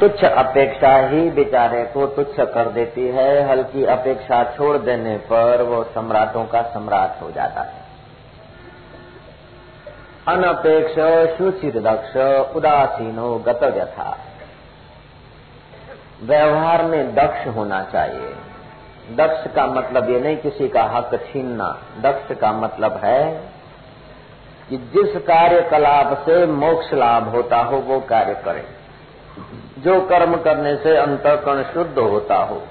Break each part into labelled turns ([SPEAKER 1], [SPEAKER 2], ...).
[SPEAKER 1] तुच्छ अपेक्षा ही बेचारे को तुच्छ कर देती है। हल्की अपेक्षा छोड़ देने पर वो सम्राटों का सम्राट हो जाता है। अनपेक्ष सुचिर दक्ष, उदासीनो गत व्यथा व्यवहार में दक्ष होना चाहिए। दक्ष का मतलब ये नहीं किसी का हक छीनना। दक्ष का मतलब है कि जिस कार्यकलाप से मोक्ष लाभ होता हो, वो कार्य करें। जो कर्म करने से अंतकरण शुद्ध होता हो।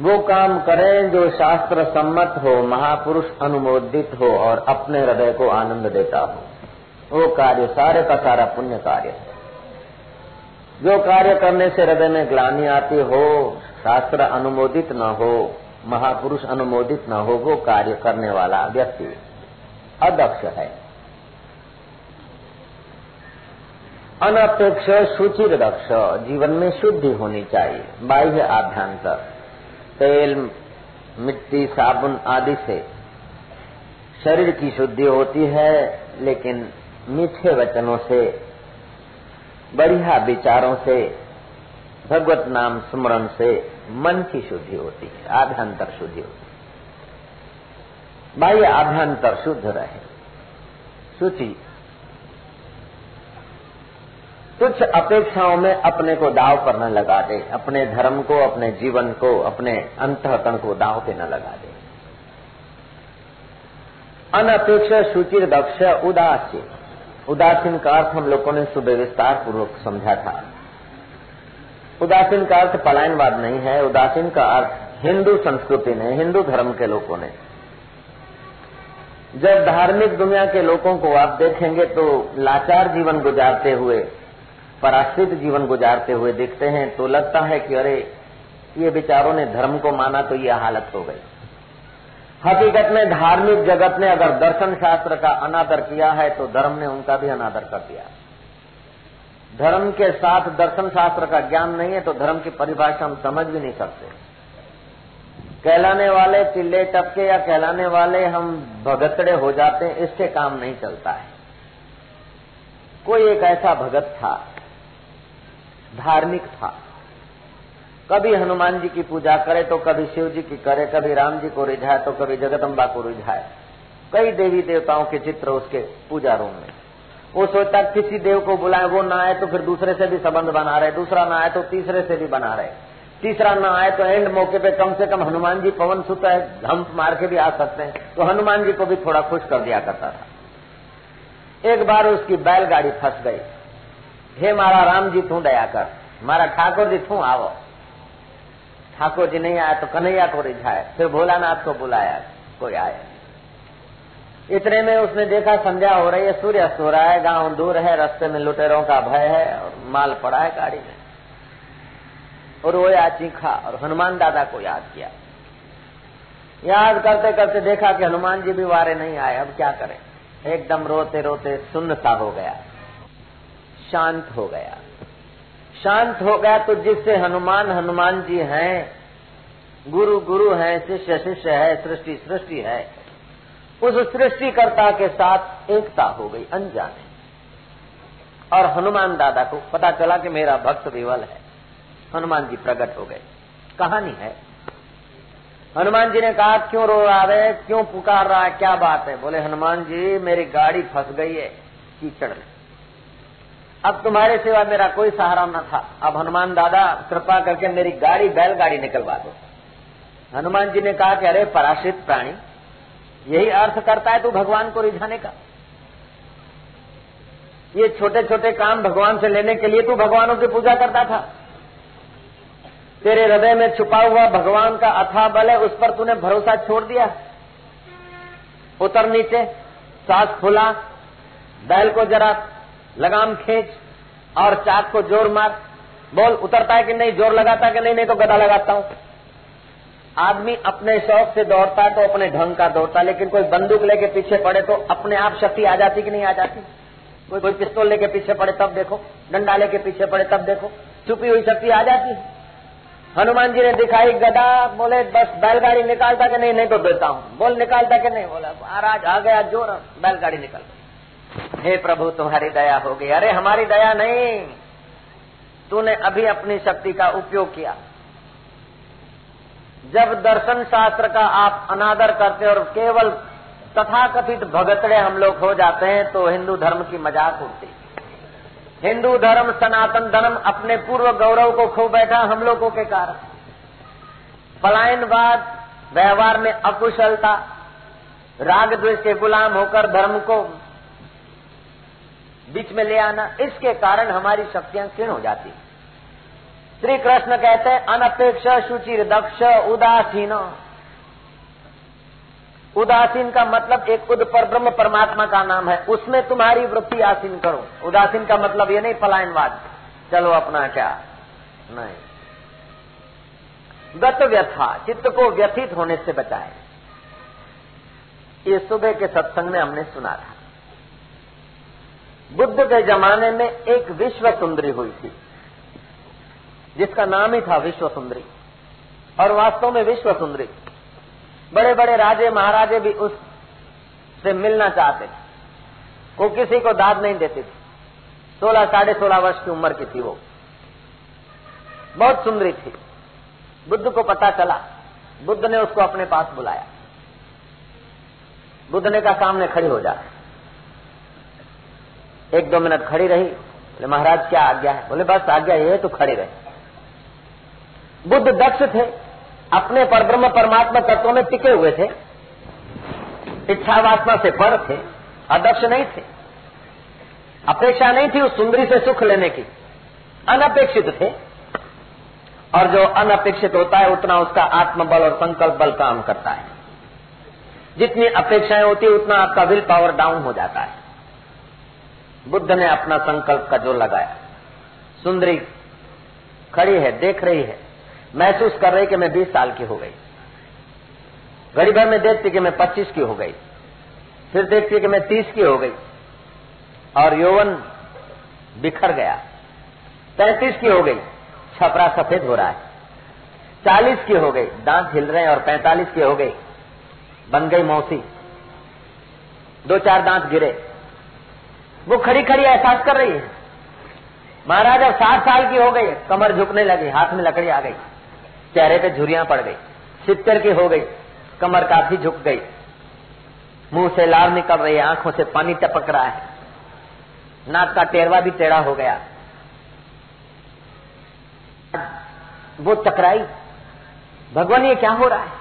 [SPEAKER 1] वो काम करें जो शास्त्र सम्मत हो, महापुरुष अनुमोदित हो और अपने हृदय को आनंद देता हो। वो कार्य सारे का सारा पुण्य कार्य है। जो कार्य करने से हृदय में ग्लानी आती हो, शास्त्र अनुमोदित न हो, महापुरुष अनुमोदित न हो, वो कार्य करने वाला व्यक्ति अदक्ष है। अनपेक्ष सुचिर रक्ष जीवन में शुद्धि होनी चाहिए। बाह्य आभ्यंतर, तेल, मिट्टी, साबुन आदि से। शरीर की शुद्धि होती है, लेकिन मीठे वचनों से, बढ़िया विचारों से, भगवत नाम स्मरण से मन की शुद्धि होती है, आभ्यंतर शुद्धि होती है। बाह्य आभ्यंतर शुद्ध रहे, शुचि। तुच्छ अपेक्षाओं में अपने को दाव पर न लगा दे, अपने धर्म को, अपने जीवन को, अपने अंतकरण को दाव पे न लगा दे। अनपेक्ष सुचिर दक्ष उदासीन उदासीन का अर्थ हम लोगों ने सुबह विस्तार पूर्वक समझा था। उदासीन का अर्थ पलायनवाद नहीं है, उदासीन का अर्थ हिंदू संस्कृति ने, हिंदू धर्म के लोगों ने। जब धार्मिक दुनिया के लोगों को आप देखेंगे तो लाचार जीवन गुजारते हुए पराश्रित जीवन गुजारते हुए देखते हैं तो लगता है कि अरे, ये विचारों ने धर्म को माना तो ये हालत हो गई। हकीकत में धार्मिक जगत ने अगर दर्शन शास्त्र का अनादर किया है तो धर्म ने उनका भी अनादर कर दिया। धर्म के साथ दर्शन शास्त्र का ज्ञान नहीं है तो धर्म की परिभाषा हम समझ भी नहीं सकते। कहलाने वाले चिल्ले टपके या कहलाने वाले हम भगतड़े हो जाते हैं, इससे काम नहीं चलता है। कोई एक ऐसा भगत था धार्मिक था। कभी हनुमान जी की पूजा करे तो कभी शिव जी की करे, कभी राम जी को रिझाए तो कभी जगदम्बा को रिझाए। कई देवी देवताओं के चित्र उसके पूजा रूम में। वो सोचता किसी देव को बुलाए, वो ना आए तो फिर दूसरे से भी संबंध बना रहे, दूसरा ना आए तो तीसरे से भी बना रहे। तीसरा ना आए तो एंड मौके पे कम से कम हनुमान जी पवन सुत है हम मार के भी आ सकते हैं। तो हनुमान जी को भी थोड़ा खुश कर दिया करता था। एक बार उसकी बैलगाड़ी फंस गई। हे मारा राम जी तू दया कर मारा ठाकुर जी तू आओ ठाकुर जी नहीं आया तो कन्हैया को रिझाए फिर भोलानाथ को बुलाया कोई आया इतने में उसने देखा संध्या हो रही है सूर्य अस्त हो रहा है गाँव दूर है रास्ते में लुटेरों का भय है और माल पड़ा है गाड़ी में और रोया चीखा और हनुमान दादा को याद किया याद करते करते देखा कि हनुमान जी भी वारे नहीं आए अब क्या करें एकदम रोते रोते सुन्न सा हो गया शांत हो गया। शांत हो गया तो जिससे हनुमान हनुमान जी हैं, गुरु गुरु हैं शिष्य शिष्य है, सृष्टि सृष्टि है। उस सृष्टिकर्ता के साथ एकता हो गई, अनजाने। और हनुमान दादा को पता चला कि मेरा भक्त विवल है। हनुमान जी प्रकट हो गए। कहानी है। हनुमान जी ने कहा, क्यों रो रहा है? क्यों पुकार रहा है? क्या बात है? बोले, हनुमान जी, मेरी गाड़ी फंस गई है कीचड़ में। अब तुम्हारे सिवा मेरा कोई सहारा न था। अब हनुमान दादा, कृपा करके मेरी गाड़ी, बैलगाड़ी निकलवा दो। हनुमान जी ने कहा कि अरे, पराश्रित प्राणी, यही अर्थ करता है तू भगवान को रिझाने का। ये छोटे छोटे काम भगवान से लेने के लिए तू भगवानों की पूजा करता था। तेरे हृदय में छुपा हुआ भगवान का अथा बल है, उस पर तूने भरोसा छोड़ दिया। उतर नीचे, सांस फुला, बैल को जरा लगाम खींच और चाक को ज़ोर मार। बोल, उतरता है कि नहीं? ज़ोर लगाता कि नहीं? नहीं तो गदा लगाता हूँ। आदमी अपने शौक से दौड़ता है तो अपने ढंग का दौड़ता है, लेकिन कोई बंदूक लेके पीछे पड़े तो अपने आप शक्ति आ जाती कि नहीं आ जाती? कोई कोई पिस्तौल लेके पीछे पड़े तब देखो, डंडा लेके पीछे पड़े तब देखो, छुपी हुई शक्ति आ जाती है। हनुमान जी ने दिखाई, गदा बोले, बस बैलगाड़ी निकालता कि नहीं? नहीं तो देता हूँ। बोल, निकालता कि नहीं? बोला, महाराज आ गया ज़ोर, बैलगाड़ी निकल। हे प्रभु, तुम्हारी दया हो गई। अरे, हमारी दया नहीं। तूने अभी अपनी शक्ति का उपयोग किया। जब दर्शन शास्त्र का आप अनादर करते और केवल तथाकथित भगतड़े हम लोग हो जाते हैं तो हिंदू धर्म की मज़ाक उठती हिंदू धर्म, सनातन धर्म अपने पूर्व गौरव को खो बैठा हम लोगों के कारण। पलायनवाद, व्यवहार में अकुशलता राग द्वेष के गुलाम होकर धर्म को बीच में ले आना, इसके कारण हमारी शक्तियाँ क्षीण हो जाती श्री कृष्ण कहते हैं, अनपेक्ष सुचिर दक्ष उदासीन। उदासीन का मतलब एक उद पर ब्रह्म परमात्मा का नाम है। उसमें तुम्हारी वृत्ति आसीन करो। उदासीन का मतलब ये नहीं, पलायनवाद। चलो अपना क्या? नहीं। गत व्यथा, चित्त को व्यथित होने से बचाए। ये सुबह के सत्संग में हमने सुना था। बुद्ध के जमाने में एक विश्व सुंदरी हुई थी, जिसका नाम ही था विश्व सुंदरी और वास्तव में विश्व सुंदरी बड़े बड़े राजे, महाराजे भी उस से मिलना चाहते थे। वो किसी को दाद नहीं देती थी। सोलह, साढ़े सोलह वर्ष की उम्र की थी वो। बहुत सुंदरी थी। बुद्ध को पता चला। बुद्ध ने उसको अपने पास बुलाया। बुद्ध ने कहा, सामने खड़ी हो जा। एक दो मिनट खड़ी रही, बोले, महाराज, क्या आज्ञा है? बोले, बस आज्ञा ये है तो खड़े रहे। बुद्ध दक्ष थे, अपने पर ब्रह्म परमात्मा तत्व में टिके हुए थे इच्छा वासना से पर थे, अदक्ष नहीं थे। अपेक्षा नहीं थी उस सुंदरी से सुख लेने की, अनपेक्षित थे। और जो अनपेक्षित होता है, उतना उसका आत्मबल और संकल्प बल काम करता है। जितनी अपेक्षाएँ होती है, उतना आपका विल पावर डाउन हो जाता है। बुद्ध ने अपना संकल्प का ज़ोर लगाया। सुंदरी खड़ी है, देख रही है। महसूस कर रही कि मैं 20 साल की हो गई। घड़ी भर में देखती कि मैं 25 की हो गई। फिर देखती कि मैं 30 की हो गई। और यौवन बिखर गया। 35 की हो गई। छपरा सफ़ेद हो रहा है। चालीस की हो गई। दांत हिल रहे हैं और पैंतालीस की हो गई। बन गई मौसी। दो चार दांत गिरे। वो खड़ी खड़ी एहसास कर रही है। महाराज अब साठ साल की हो गई, कमर झुकने लगी, हाथ में लकड़ी आ गई, चेहरे पे झुरियाँ पड़ गई सितर की हो गई, कमर काफ़ी झुक गई। मुँह से लार निकल रही है, आँखों से पानी टपक रहा है। नाक का टेरवा भी टेढ़ा हो गया। वो टकराई, भगवान ये क्या हो रहा है?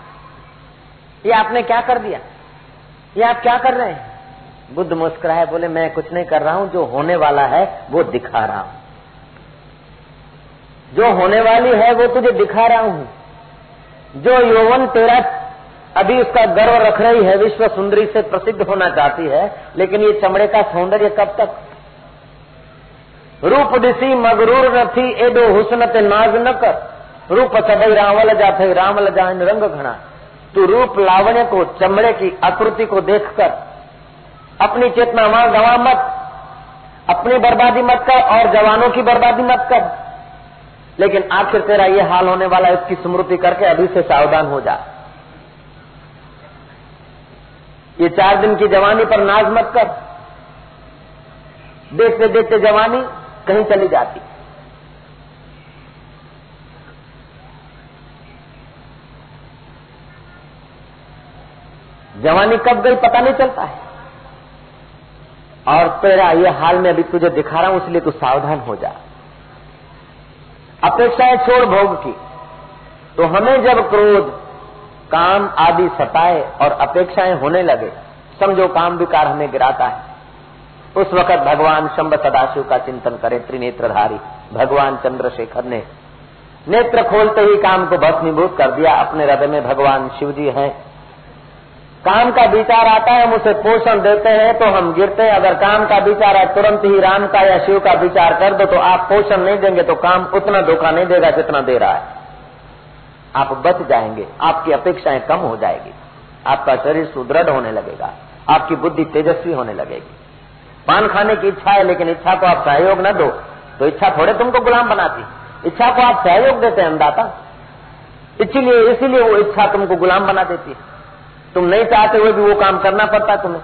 [SPEAKER 1] ये आपने क्या कर दिया? ये आप क्या कर रहे हैं? बुद्ध मुस्कुराए, बोले, मैं कुछ नहीं कर रहा हूँ, जो होने वाला है, वो दिखा रहा हूँ। जो होने वाली है, वो तुझे दिखा रहा हूँ। जो यौवन तेरा अभी उसका गर्व रख रही है, विश्व सुंदरी से प्रसिद्ध होना चाहती है, लेकिन ये चमड़े का सौंदर्य कब तक? रूप दिशी मगरूर નથી एडो हुस्न ते नाज न कर। रूप सदई रावल जा थे रावल जा रंग घना तू रूप लावण्य को, चमड़े की आकृति को देखकर अपनी चेतना वहाँ गवा मत। अपनी बर्बादी मत कर और जवानों की बर्बादी मत कर। लेकिन आखिर तेरा ये हाल होने वाला है, इसकी स्मृति करके अभी से सावधान हो जा। ये चार दिन की जवानी पर नाज मत कर। देखते देखते जवानी कहीं चली जाती। जवानी कब गई पता नहीं चलता है। और तेरा ये हाल में अभी तुझे दिखा रहा हूँ, इसलिए तू सावधान हो जा। अपेक्षाएँ छोड़ भोग की। तो हमें जब क्रोध, काम आदि सताए और अपेक्षाएँ होने लगे, समझो काम विकार हमें गिराता है। उस वक्त भगवान शंब सदाशिव का चिंतन करें, त्रिनेत्रधारी, भगवान चंद्रशेखर ने। नेत्र खोलते ही काम को भस्मीभूत कर दिया। अपने हृदय में भगवान शिव जी है। काम का विचार आता है, हम उसे पोषण देते हैं तो हम गिरते हैं। अगर काम का विचार है, तुरंत ही राम का या शिव का विचार कर दो तो आप पोषण नहीं देंगे तो काम उतना धोखा नहीं देगा जितना दे रहा है। आप बच जाएँगे, आपकी अपेक्षाएँ कम हो जाएगी, आपका शरीर सुदृढ़ होने लगेगा, आपकी बुद्धि तेजस्वी होने लगेगी। पान खाने की इच्छा है, लेकिन इच्छा को आप सहयोग न दो तो इच्छा थोड़े तुमको गुलाम बनाती इच्छा को आप सहयोग देते हैं अंदाता इसीलिए इसीलिए वो इच्छा तुमको गुलाम बना देती है। तुम नहीं चाहते हुए भी वो काम करना पड़ता तुम्हें।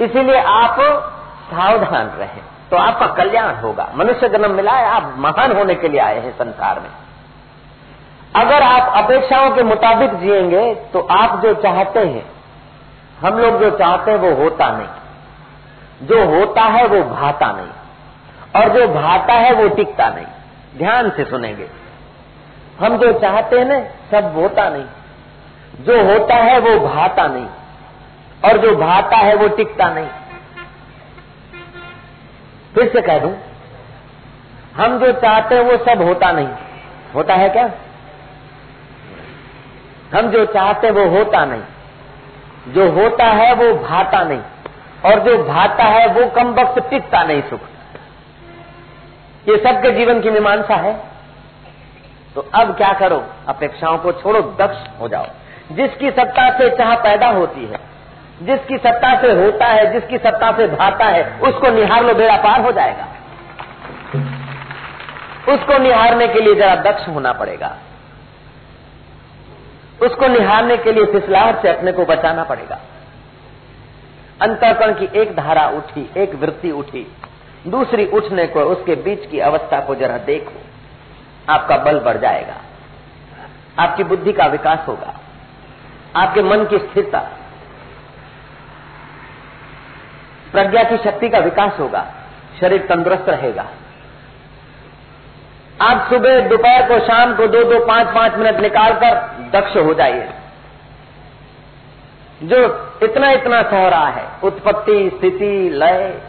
[SPEAKER 1] इसीलिए आप सावधान रहें तो आपका कल्याण होगा। मनुष्य जन्म मिला है, आप महान होने के लिए आए हैं संसार में। अगर आप अपेक्षाओं के मुताबिक जिएँगे तो आप जो चाहते हैं, हम लोग जो चाहते हैं, वो होता नहीं। जो होता है, वो भाता नहीं। और जो भाता है, वो टिकता नहीं। ध्यान से सुनेंगे। हम जो चाहते हैं ना, सब होता नहीं। जो होता है वो भाता नहीं। और जो भाता है वो टिकता नहीं। फिर से कह दू, हम जो चाहते हैं वो सब होता नहीं। होता है क्या? हम जो चाहते हैं वो होता नहीं। जो होता है वो भाता नहीं। और जो भाता है वो कम वक्त टिकता नहीं सुख। ये सबके जीवन की मीमांसा है। तो अब क्या करो? अपेक्षाओं को छोड़ो, दक्ष हो जाओ। जिसकी सत्ता से चाह पैदा होती है, जिसकी सत्ता से होता है, जिसकी सत्ता से भाता है, उसको निहार लो, बेड़ा पार हो जाएगा। उसको निहारने के लिए जरा दक्ष होना पड़ेगा। उसको निहारने के लिए फिसलाहट से अपने को बचाना पड़ेगा। अंतकरण की एक धारा उठी, एक वृत्ति उठी, दूसरी उठने को, उसके बीच की अवस्था को जरा देखो, आपका बल बढ़ जाएगा, आपकी बुद्धि का विकास होगा। आपके मन की स्थिरता, प्रज्ञा की शक्ति का विकास होगा, शरीर तंदुरुस्त रहेगा। आप सुबह, दोपहर को, शाम को दो दो, पाँच पाँच मिनट निकालकर दक्ष हो जाइए। जो इतना इतना सह रहा है, उत्पत्ति, स्थिति, लय,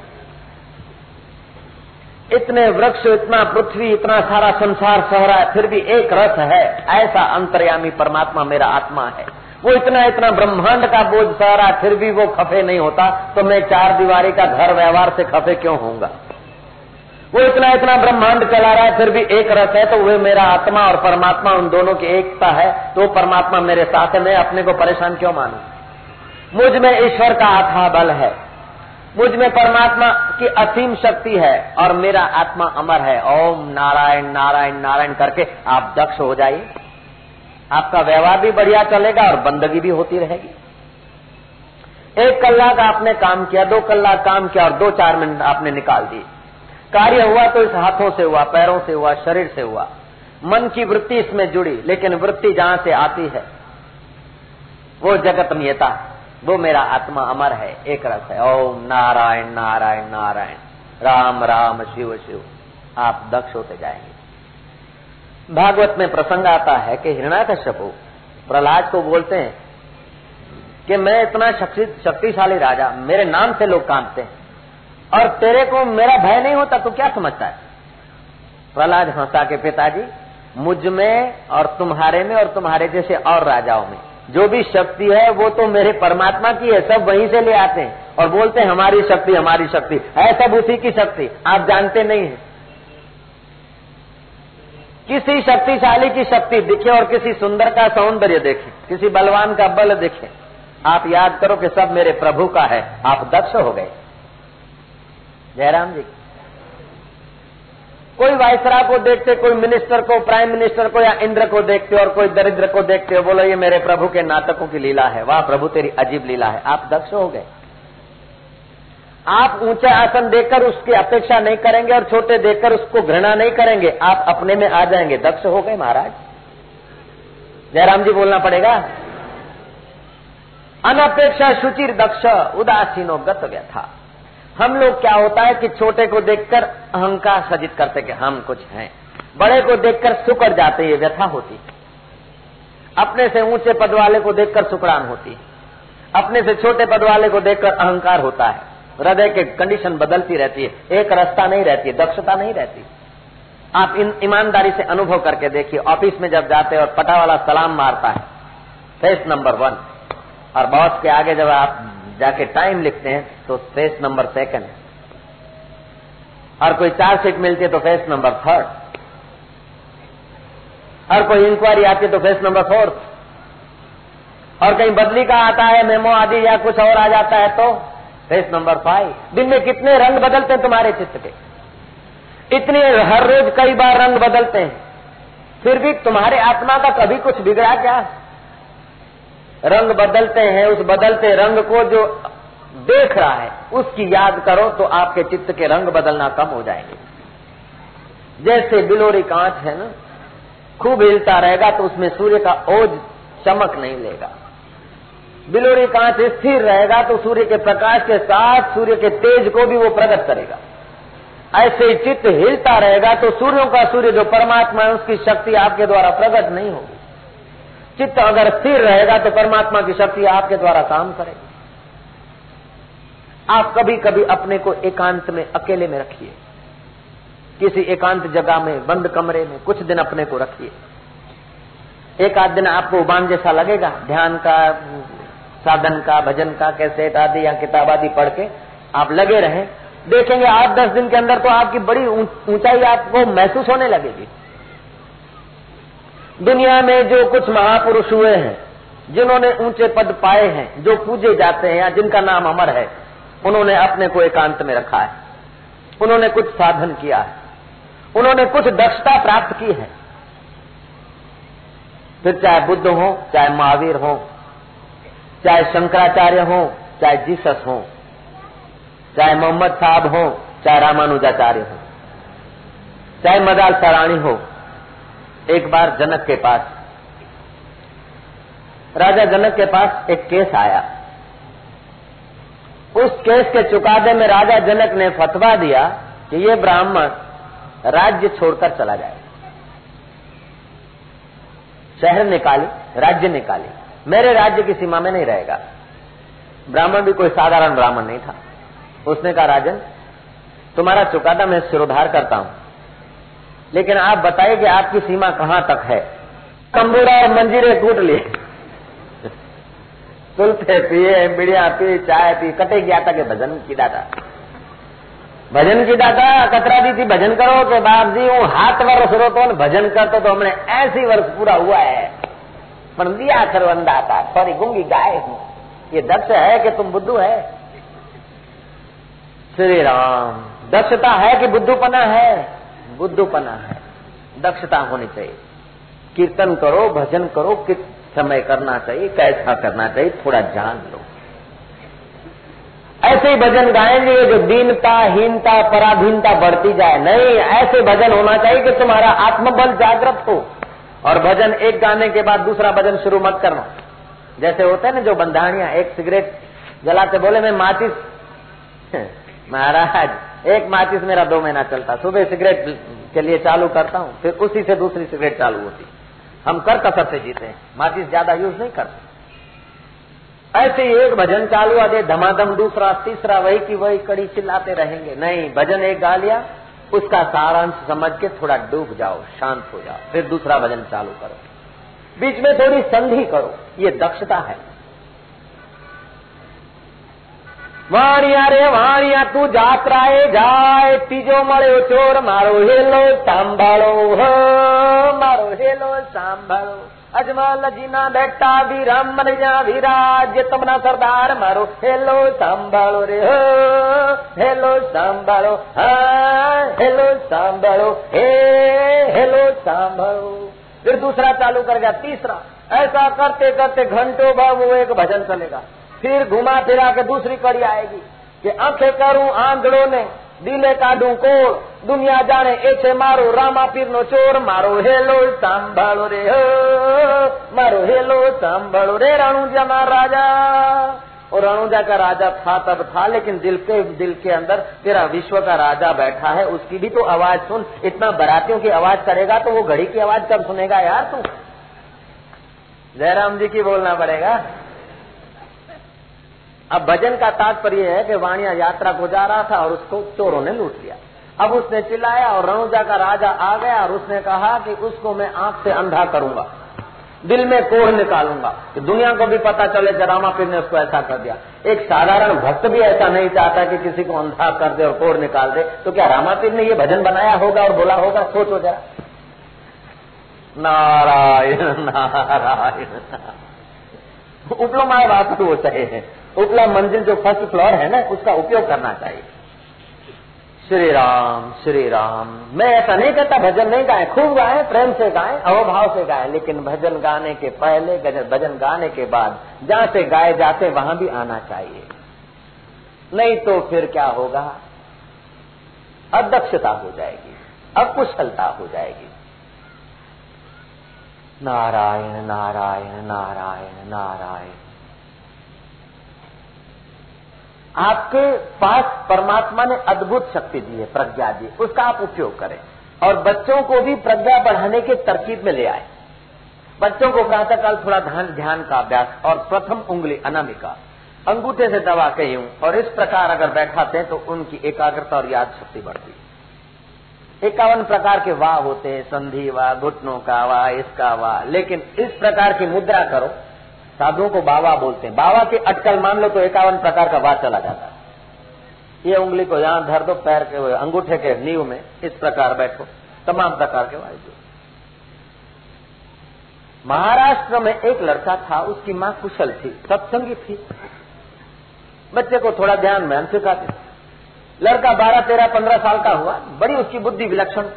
[SPEAKER 1] इतने वृक्ष, इतना पृथ्वी, इतना सारा संसार सह रहा है, फिर भी एक रस है, ऐसा अंतर्यामी परमात्मा मेरा आत्मा है। वो इतना इतना ब्रह्मांड का बोझ सह रहा फिर भी वो खफे नहीं होता तो मैं चार दीवारी का घर व्यवहार से खफे क्यों होऊँगा? वो इतना इतना ब्रह्मांड चला रहा है, फिर भी एक रस है तो वे मेरा आत्मा और परमात्मा उन दोनों की एकता है तो परमात्मा मेरे साथ है, मैं अपने को परेशान क्यों मानू? मुझमें ईश्वर का आथा बल है। मुझमें परमात्मा की असीम शक्ति है, और मेरा आत्मा अमर है। ओम नारायण नारायण नारायण करके आप दक्ष हो जाइए। आपका व्यवहार भी बढ़िया चलेगा और बंदगी भी होती रहेगी। एक कलाक आपने काम किया, दो कलाक काम किया और दो चार मिनट आपने निकाल दिए। कार्य हुआ तो इस हाथों से हुआ, पैरों से हुआ, शरीर से हुआ। मन की वृत्ति इसमें जुड़ी, लेकिन वृत्ति जहाँ से आती है, वो जगत नियता वो मेरा आत्मा अमर है, एक रस है। ओम नारायण नारायण नारायण। राम राम, शिव शिव। आप दक्ष होते जाएँगे। भागवत में प्रसंग आता है कि हिरणाकश्यपु प्रहलाद को बोलते हैं कि मैं इतना शक्तिशाली राजा, मेरे नाम से लोग कांपते हैं। और तेरे को मेरा भय नहीं होता तो क्या समझता है? प्रहलाद हंसा के पिताजी, मुझमें और तुम्हारे में और तुम्हारे जैसे और राजाओं में जो भी शक्ति है, वो तो मेरे परमात्मा की है, सब वहीं से ले आते हैं। और बोलते हैं, हमारी शक्ति हमारी शक्ति, है सब उसी की शक्ति, आप जानते नहीं है। किसी शक्तिशाली की शक्ति दिखे और किसी सुंदर का सौंदर्य देखे, किसी बलवान का बल दिखे, आप याद करो कि सब मेरे प्रभु का है, आप दक्ष हो गए। जयराम जी, कोई वायसरा को देखते, कोई मिनिस्टर को, प्राइम मिनिस्टर को या इंद्र को देखते और कोई दरिद्र को देखते हो बोलो, ये मेरे प्रभु के नाटकों की लीला है, वाह प्रभु तेरी अजीब लीला है, आप दक्ष हो गए। आप ऊँचे आसन देकर उसकी अपेक्षा नहीं करेंगे और छोटे देखकर उसको घृणा नहीं करेंगे। आप अपने में आ जाएँगे। दक्ष हो गए महाराज। जयराम जी बोलना पड़ेगा। अनपेक्षा सुचिर दक्ष, उदासीनो गत व्यथा। हम लोग क्या होता है कि छोटे को देखकर अहंकार सजित करते कि हम कुछ हैं। बड़े को देखकर सुकर जाते ये व्यथा होती अपने से ऊँचे पद वाले को देखकर सुकड़ान होती अपने से छोटे पद वाले को देखकर अहंकार होता है। हृदय के कंडीशन बदलती रहती है। एक रास्ता नहीं रहती है, दक्षता नहीं रहती। आप इन ईमानदारी से अनुभव करके देखिए, ऑफ़िस में जब जाते हैं और पटा वाला सलाम मारता है, फेस नंबर वन। और बॉस के आगे जब आप जाके टाइम लिखते हैं तो फेस नंबर सेकंड और कोई चार सीट मिलती है तो फेस नंबर थर्ड और कोई इंक्वायरी आती है तो फेस नंबर फोर्थ और कहीं बदली का आता है मेमो आदि या कुछ और आ जाता है तो फेस नंबर फाइव दिन में कितने रंग बदलते हैं तुम्हारे चित्त के? इतने हर रोज कई बार रंग बदलते हैं। फिर भी तुम्हारे आत्मा का कभी कुछ बिगड़ा क्या? रंग बदलते हैं, उस बदलते रंग को जो देख रहा है, उसकी याद करो तो आपके चित्त के रंग बदलना कम हो जाएँगे। जैसे बिलोरी कांच है ना, खूब हिलता रहेगा तो उसमें सूर्य का ओज चमक नहीं लेगा। बिलोरी कांच स्थिर रहेगा तो सूर्य के प्रकाश के साथ सूर्य के तेज को भी वो प्रकट करेगा। ऐसे ही चित्त हिलता रहेगा तो सूर्यों का सूर्य जो परमात्मा है, उसकी शक्ति आपके द्वारा प्रकट नहीं होगी। चित्त अगर स्थिर रहेगा तो परमात्मा की शक्ति आपके द्वारा काम करेगी। आप कभी कभी अपने को एकांत में अकेले में रखिए। किसी एकांत जगह में, बंद कमरे में कुछ दिन अपने को रखिए। एक आध दिन आपको उबान जैसा लगेगा, ध्यान का साधन का, भजन का, कैसेट आदि या किताब आदि पढ़ के आप लगे रहें। देखेंगे आठ दस दिन के अंदर तो आपकी बड़ी ऊंचाई आपको महसूस होने लगेगी। दुनिया में जो कुछ महापुरुष हुए हैं, जिन्होंने ऊँचे पद पाए हैं, जो पूजे जाते हैं या जिनका नाम अमर है, उन्होंने अपने को एकांत में रखा है। उन्होंने कुछ साधन किया है। उन्होंने कुछ दक्षता प्राप्त की है। फिर चाहे बुद्ध हो, चाहे महावीर हो चाहे शंकराचार्य हो, चाहे जीसस हो, चाहे मोहम्मद साहब हो, चाहे रामानुजाचार्य हो, चाहे मदाल सराणी हो, एक बार जनक के पास, राजा जनक के पास एक केस आया। उस केस के चुकादे में राजा जनक ने फतवा दिया कि ये ब्राह्मण राज्य छोड़कर चला जाए। शहर निकाले, राज्य निकाले। मेरे राज्य की सीमा में नहीं रहेगा। ब्राह्मण भी कोई साधारण ब्राह्मण नहीं था। उसने कहा, राजन, तुम्हारा चुकादा मैं सिरोधार करता हूँ। लेकिन आप बताइए कि आपकी सीमा कहाँ तक है? कंबूरा और मंजीरे टूट लिए। सुलते पिए, बिड़िया पी, चाय पी, कटे गया था कि भजन की दादा भजन की दादा कतरा दी थी, भजन करो के बाप जी, हूँ, हाथ वर्ष रो तो भजन करते तो हमने ऐसी वर्ष दिया करवंदा था। सॉरी, गुंगी गाय हूँ। ये दक्ष है कि तुम बुद्धू है? श्री राम दक्षता है कि बुद्धूपना है? बुद्धूपना है। दक्षता होनी चाहिए। कीर्तन करो, भजन करो, किस समय करना चाहिए, कैसा करना चाहिए, थोड़ा जान लो। ऐसे ही भजन गाएँगे जो दीनता, हीनता, पराधीनता बढ़ती जाए। नहीं, ऐसे भजन होना चाहिए कि तुम्हारा आत्मबल जागृत हो। और भजन एक गाने के बाद दूसरा भजन शुरू मत करना। जैसे होते हैं ना जो बंधानिया, एक सिगरेट जलाते बोले, मैं माचिस महाराज, एक माचिस मेरा दो महीना चलता। सुबह सिगरेट के लिए चालू करता हूँ, फिर उसी से दूसरी सिगरेट चालू होती। हम कर कसर से जीते हैं। माचिस ज़्यादा यूज़ नहीं करते। ऐसे ही एक भजन चालू आ दे धमाधम, दूसरा, तीसरा, वही की वही कड़ी चिल्लाते रहेंगे। नहीं, भजन एक गा लिया उसका सारांश समझ के थोड़ा डूब जाओ शांत हो जाओ फिर दूसरा भजन चालू करो बीच में थोड़ी संधि करो ये दक्षता है વાણિયા રે વાણિયા તું જાત્રાએ જાય ત્રીજો મળ્યો ચોર મારો હેલો સાંભળો હો મારો હેલો સાંભળો अजमल जीना बेटा भी राम जा विराज तुमना सरदार मारो। हेलो संभालो रे हो, हेलो संभालो हाँ, हेलो संभालो, हे, हेलो संभालो। फिर दूसरा चालू कर गया, तीसरा। ऐसा करते करते घंटों भर वो एक भजन चलेगा। फिर घुमा फिरा के दूसरी कड़ी आएगी कि आँखें करूँ आंगड़ों ने दिले काढू कोड़ दुनिया जाने एछे मारो, रामा पीर नो चोर. मारो हेलो सांभळो रे, हो. मारो हेलो सांभळो रे रणुजा ना राजा. और रणुजा का राजा था तब था, लेकिन दिल के दिल के अंदर तेरा विश्व का राजा बैठा है, उसकी भी तो आवाज़ सुन। इतना बरातियों की आवाज़ करेगा तो वो घड़ी की आवाज़ कब सुनेगा यार तू? जयराम जी की बोलना पड़ेगा। अब भजन का तात्पर्य है कि वाणिया यात्रा को जा रहा था और उसको चोरों ने लूट लिया। अब उसने चिल्लाया और रणुजा का राजा आ गया और उसने कहा कि उसको मैं आँख से अंधा करूँगा, दिल में कोढ़ निकालूँगा। कि दुनिया को भी पता चले कि रामा ने उसको ऐसा कर दिया। एक साधारण भक्त भी ऐसा नहीं चाहता कि किसी को अंधा कर दे और कोढ़ निकाल दे। तो क्या रामा पीर ने ये भजन बनाया होगा और बोला होगा? सोचो जरा। नारायण नारायण। उपलो माए बात वो चाहिए उपला मंजिल जो फ़र्स्ट फ्लोर है ना, उसका उपयोग करना चाहिए। श्री राम श्री राम। मैं ऐसा नहीं कहता भजन नहीं गाए। खूब गाए, प्रेम से गाए अवभाव से गाए, लेकिन भजन गाने के पहले भजन गाने के बाद, जहाँ से गाए जाते वहाँ भी आना चाहिए। नहीं तो फिर क्या होगा? अदक्षता हो जाएगी, अकुशलता हो जाएगी। नारायण नारायण नारायण नारायण। आपके पास परमात्मा ने अद्भुत शक्ति दी है, प्रज्ञा दी। उसका आप उपयोग करें। और बच्चों को भी प्रज्ञा बढ़ाने के तरकीब में ले आए। बच्चों को प्रातःकाल थोड़ा ध्यान ध्यान का अभ्यास और प्रथम उंगली अनामिका। अंगूठे से दबा के यूँ, और इस प्रकार अगर बैठाते हैं तो उनकी एकाग्रता और याद शक्ति बढ़ती इक्यावन प्रकार के वाह होते हैं, संधि वाह, घुटनों का वाह, इसका वाह। लेकिन इस प्रकार की मुद्रा करो साधुओं को बाबा बोलते हैं। बाबा की अटकल मान लो तो इक्यावन प्रकार का वाह चला जाता है। ये उंगली को यहाँ धर दो, पैर के अंगूठे के नींव में, इस प्रकार बैठो। तमाम प्रकार के वायु महाराष्ट्र में एक लड़का था, उसकी माँ कुशल थी, सत्संगी थी। बच्चे को थोड़ा ध्यान में हम सिखाते लड़का बारह, तेरह, पंद्रह साल का हुआ, बड़ी उसकी बुद्धि विलक्षण।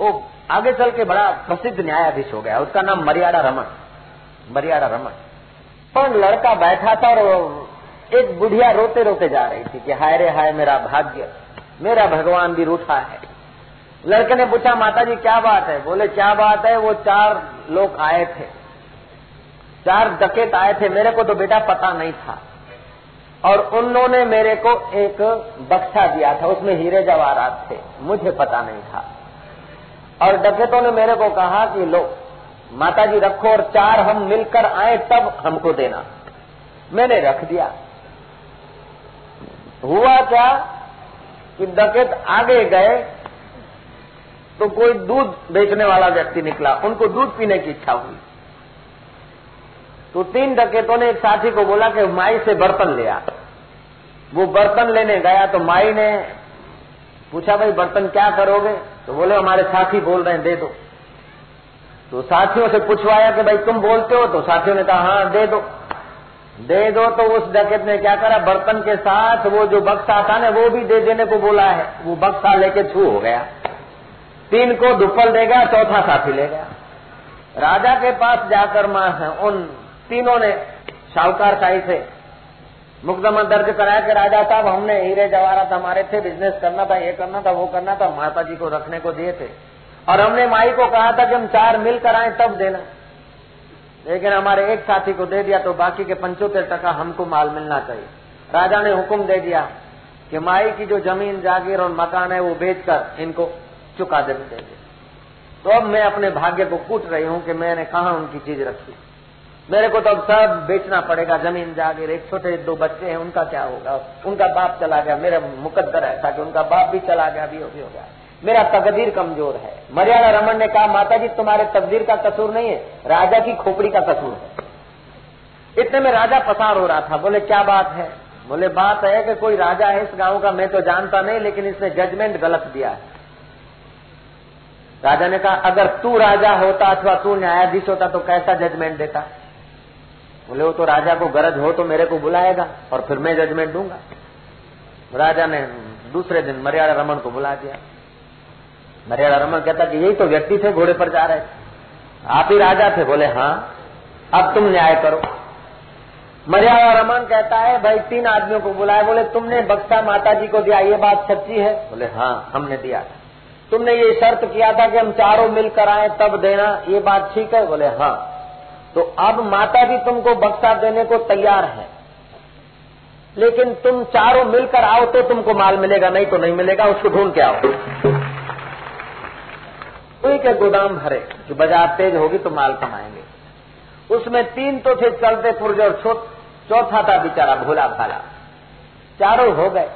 [SPEAKER 1] वो आगे चल के बड़ा प्रसिद्ध न्यायाधीश हो गया, उसका नाम मरियाडा रमन। मरियाडा रमन। पर लड़का बैठा था और एक बुढ़िया रोते रोते जा रही थी कि हाय रे हाय मेरा भाग्य, मेरा भगवान भी रूठा है। लड़के ने पूछा माता जी क्या बात है? बोले, क्या बात है, वो चार लोग आए थे। चार डकेत आए थे, मेरे को तो बेटा पता नहीं था। और उन्होंने मेरे को एक बक्सा दिया था, उसमें हीरे जवाहरात थे, मुझे पता नहीं था। और डकेतों ने मेरे को कहा कि लो माता जी रखो और चार हम मिलकर आए, तब हमको देना। मैंने रख दिया। हुआ क्या कि डकेत आगे गए तो कोई दूध बेचने वाला व्यक्ति निकला। उनको दूध पीने की इच्छा हुई। तो तीन डकेतों ने एक साथी को बोला कि माई से बर्तन ले आ। वो बर्तन लेने गया तो माई ने पूछा, भाई, बर्तन क्या करोगे? तो बोले, हमारे साथी बोल रहे हैं, दे दो। तो साथियों से पूछवाया कि भाई, तुम बोलते हो? तो साथियों ने कहा हाँ दे दो। दे दो? तो उस डकेत ने क्या करा, बर्तन के साथ वो जो बक्सा था ना, वो भी दे देने को बोला है। वो बक्सा लेके छू हो गया। तीन को दुप्पल देगा, चौथा साथी ले गया। राजा के पास जाकर माँ उन तीनों ने शाहूकार शाही से मुकदमा दर्ज कराया कि राजा साहब, हमने हीरे जवाहरात हमारे थे बिज़नेस करना था, ये करना था, वो करना था माता जी को रखने को दिए थे। और हमने माई को कहा था कि हम चार मिलकर आए, तब देना। लेकिन हमारे एक साथी को दे दिया तो बाकी के पंचोत्तर टका हमको माल मिलना चाहिए। राजा ने हुक्म दे दिया कि माई की जो ज़मीन, जागीर और मकान है, वो बेचकर इनको चुका दे दे। तो अब मैं अपने भाग्य को कूट रही हूँ कि मैंने कहा उनकी चीज़ रखी। मेरे को तो अब सब बेचना पड़ेगा, ज़मीन, जागीर, एक छोटे दो बच्चे हैं, उनका क्या होगा? उनका बाप चला गया, मेरा मुकद्दर है, ताकि उनका बाप भी चला गया अभी हो गया। मेरा तकदीर कमज़ोर है। मर्यादा रमन ने कहा माता जी तुम्हारे तकदीर का कसूर नहीं है, राजा की खोपड़ी का कसूर है। इतने में राजा पसार हो रहा था। बोले, क्या बात है? बोले, बात है कि कोई राजा है इस गाँव का, मैं तो जानता नहीं, लेकिन इसने जजमेंट गलत दिया है। राजा ने कहा, अगर तू राजा होता अथवा तू न्यायाधीश होता तो कैसा जजमेंट देता? बोले, वो तो राजा को गरज हो तो मेरे को बुलाएगा और फिर मैं जजमेंट दूँगा। राजा ने दूसरे दिन मर्यादा रमन को बुला दिया। मर्यादा रमन कहता कि यही तो व्यक्ति थे, घोड़े पर जा रहे। आप ही राजा थे, बोले हाँ अब तुम न्याय करो। मर्यादा रमन कहता है, भाई, तीन आदमियों को बुलाया बोले, तुमने बक्सा माता जी को दिया, ये बात सच्ची है? बोले हाँ हमने दिया। था तुमने ये शर्त किया था कि हम चारों मिलकर आए, तब देना, ये बात ठीक है? बोले हाँ। तो अब माता जी तुमको बक्सा देने को तैयार है। लेकिन तुम चारों मिलकर आओ तो तुमको माल मिलेगा, नहीं तो नहीं मिलेगा, उसको ढूंढ के आओ। कोई के गोदाम भरे, जो बाज़ार तेज होगी तो माल कमाएँगे। उसमें तीन तो थे चलते पुरजे और चौथा था बेचारा भोला भाला। चारों हो गए।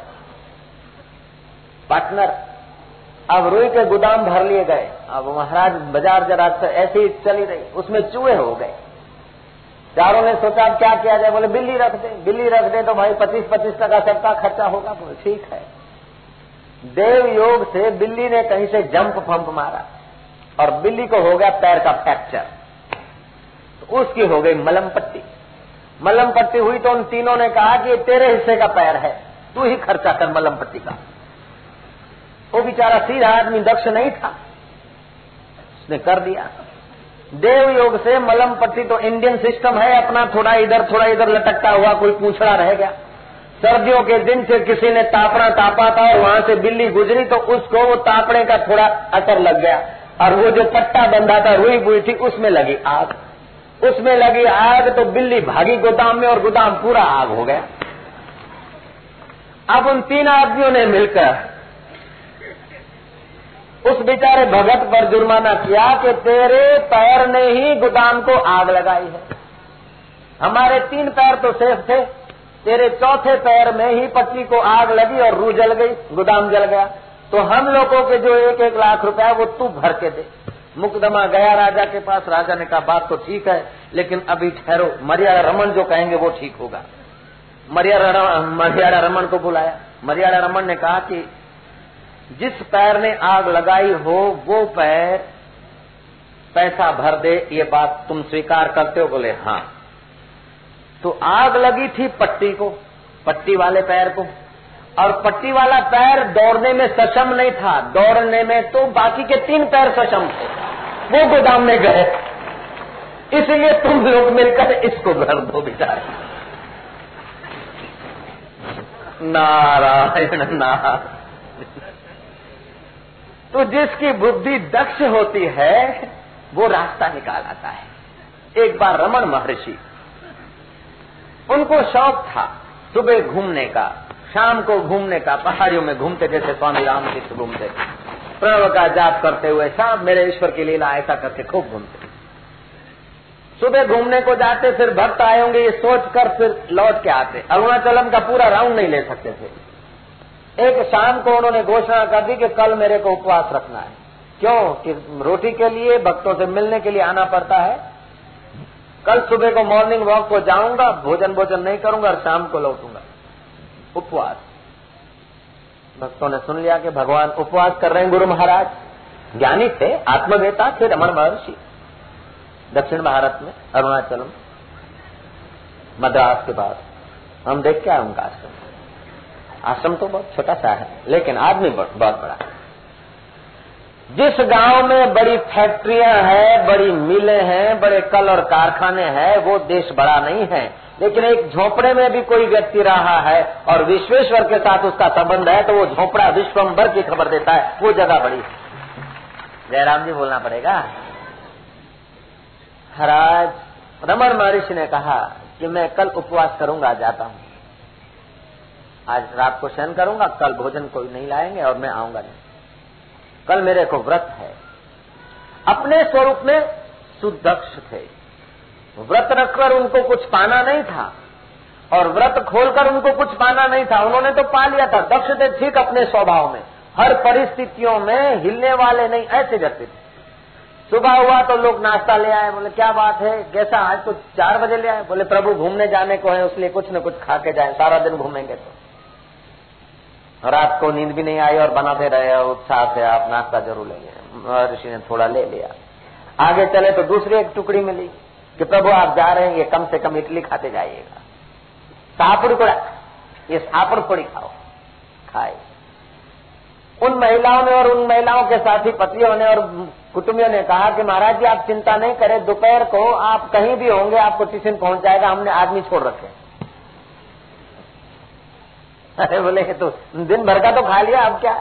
[SPEAKER 1] पार्टनर, अब रुई के गोदाम भर लिए गए। अब महाराज बाज़ार जरा ऐसे ही चली रही। उसमें चूहे हो गए। चारों ने सोचा क्या किया जाए? बोले, बिल्ली रख दे, बिल्ली रख दे तो भाई पच्चीस पच्चीस टका सबका खर्चा होगा। ठीक है। देव योग से बिल्ली ने कहीं से जंप फंप मारा। और बिल्ली को हो गया पैर का फ्रैक्चर तो उसकी हो गई मलम पट्टी मलम पट्टी हुई तो उन तीनों ने कहा कि तेरे हिस्से का पैर है, तू ही खर्चा कर मलम पट्टी का। वो बेचारा सीधा आदमी दक्ष नहीं था। उसने कर दिया। देव योग से मलम पट्टी तो इंडियन सिस्टम है, अपना थोड़ा इधर थोड़ा इधर लटकता हुआ कोई पूछड़ा रह गया। सर्दियों के दिन से किसी ने तापना तापा था और वहाँ से बिल्ली गुजरी तो उसको वो तापने का थोड़ा असर लग गया। और वो जो पट्टा बंधा था, रुई बुई थी, उसमें लगी आग। उसमें लगी आग तो बिल्ली भागी गोदाम में और गोदाम पूरा आग हो गया। अब उन तीन आदमियों ने मिलकर उस बेचारे भगत पर जुर्माना किया कि तेरे पैर ने ही गोदाम को आग लगाई है। हमारे तीन पैर तो सेफ़ थे, तेरे चौथे पैर में ही पट्टी को आग लगी और रू जल गई, गोदाम जल गया। तो हम लोगों के जो एक एक लाख रुपया वो तू भर के दे। मुकदमा गया राजा के पास, राजा ने कहा, बात तो ठीक है, लेकिन अभी ठहरो। मर्यादा रमन जो कहेंगे, वो ठीक होगा। मर्यादा मर्यादा रमन को बुलाया। मर्यादा रमन ने कहा कि जिस पैर ने आग लगाई हो, वो पैर पैसा भर दे, ये बात तुम स्वीकार करते हो, बोले हाँ। तो आग लगी थी पट्टी को, पट्टी वाले पैर को। और पट्टी वाला पैर दौड़ने में सक्षम नहीं था। दौड़ने में तो बाकी के तीन पैर सक्षम थे। वो गोदाम में गए। इसलिए तुम लोग मिलकर इसको घर दो बेचारे नारायण नारायण। तो जिसकी बुद्धि दक्ष होती है, वो रास्ता निकाल आता है। एक बार रमन महर्षि, उनको शौक था सुबह घूमने का। शाम को घूमने का, पहाड़ियों में घूमते जैसे स्वामी रामकृष्ण घूमते। प्रणव का जाप करते हुए शाम मेरे ईश्वर की लीला ऐसा करके खूब घूमते। सुबह घूमने को जाते, फिर भक्त आए होंगे, ये सोच कर फिर लौट के आते। अरुणाचलम का पूरा राउंड नहीं ले सकते थे। एक शाम को उन्होंने घोषणा कर दी कि कल मेरे को उपवास रखना है। क्यों? कि रोटी के लिए, भक्तों से मिलने के लिए आना पड़ता है। कल सुबह को मॉर्निंग वॉक को जाऊँगा भोजन भोजन नहीं करूँगा और शाम को लौटूँगा। उपवास। भक्तों ने सुन लिया कि भगवान उपवास कर रहे हैं गुरु महाराज। ज्ञानी थे, आत्मवेता थे रमन महर्षि। दक्षिण भारत में, अरुणाचल मद्रास के बाद। हम देख के आए उनका आश्रम। आश्रम तो बहुत छोटा सा है, लेकिन आदमी बहुत बड़ा है। जिस गाँव में बड़ी फैक्ट्रियाँ हैं, बड़ी मिलें हैं, बड़े कल और कारखाने हैं, वो देश बड़ा नहीं है। लेकिन एक झोपड़े में भी कोई व्यक्ति रहा है और विश्वेश्वर के साथ उसका संबंध है तो वो झोपड़ा विश्वम्बर की खबर देता है। वो जगह बड़ी है। जयराम जी बोलना पड़ेगा। हराज रमन महर्षि ने कहा कि मैं कल उपवास करूँगा, जाता हूँ। आज रात को शयन करूँगा, कल भोजन कोई नहीं लाएँगे और मैं आऊँगा नहीं। कल मेरे को व्रत है। अपने स्वरूप में सुदक्ष थे। व्रत रखकर उनको कुछ पाना नहीं था। और व्रत खोलकर उनको कुछ पाना नहीं था। उन्होंने तो पा लिया था। दक्ष थे ठीक अपने स्वभाव में। हर परिस्थितियों में हिलने वाले नहीं, ऐसे व्यक्ति थे। सुबह हुआ तो लोग नाश्ता ले आए। बोले, क्या बात है? कैसा? आज तो चार बजे ले आए। बोले, प्रभु, घूमने जाने को है उसलिए कुछ न कुछ खा के जाए। सारा दिन घूमेंगे तो। रात को नींद भी नहीं आई और बनाते रहे। उत्साह से आप नाश्ता ज़रूर लेंगे। ऋषि ने थोड़ा ले लिया। आगे चले तो दूसरी एक टुकड़ी मिली। कि प्रभु, आप जा रहे हैं, ये कम से कम इडली खाते जाइएगा। सापुड़ को ये सापुड़ पड़ी खाओ। खाए। उन महिलाओं ने और उन महिलाओं के साथी, पतियों ने और कुटुंबियों ने कहा कि महाराज जी, आप चिंता नहीं करें, दोपहर को आप कहीं भी होंगे, आपको टिफ़िन पहुँच जाएगा हमने आदमी छोड़ रखे अरे बोले तो दिन भर का तो खा लिया, अब क्या?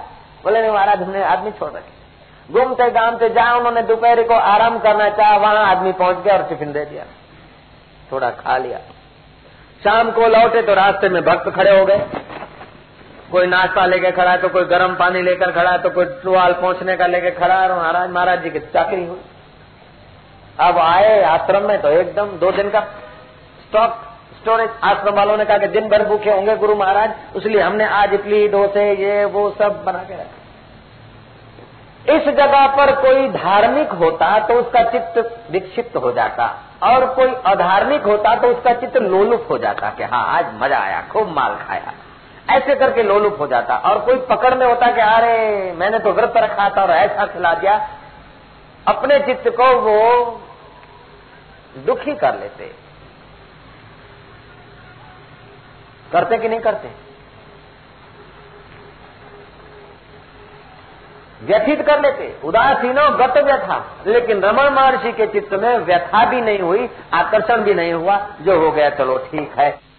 [SPEAKER 1] बोले, नहीं महाराज, हमने आदमी छोड़ रखे घूमते गामते जहाँ उन्होंने दोपहर को आराम करना चाहा, वहाँ आदमी पहुँच गया और टिफ़िन दे दिया। थोड़ा खा लिया। शाम को लौटे तो रास्ते में भक्त खड़े हो गए। कोई नाश्ता लेके खड़ा है तो कोई गर्म पानी लेकर खड़ा है तो कोई टुआल पहुँचने का लेके खड़ा है महाराज महाराज जी की चाकरी हुई। अब आए आश्रम में तो एकदम दो दिन का स्टॉक, स्टोरेज आश्रम वालों ने कहा कि दिन भर भूखे होंगे गुरु महाराज, इसलिए हमने आज इडली, डोसे, ये, वो सब बना के रखा। इस जगह पर कोई धार्मिक होता तो उसका चित्त विक्षिप्त हो जाता, और कोई अधार्मिक होता तो उसका चित्त लोलुप हो जाता कि हाँ आज मज़ा आया, खूब माल खाया। ऐसे करके लोलुप हो जाता, और कोई पकड़ में होता कि अरे, मैंने तो व्रत रखा था और ऐसा खिला दिया। अपने चित्त को वो दुखी कर लेते। करते कि नहीं करते? व्यथित कर लेते। उदासीनो गत व्यथा। लेकिन रमन महर्षि के चित्त में व्यथा भी नहीं हुई, आकर्षण भी नहीं हुआ। जो हो गया, चलो ठीक है।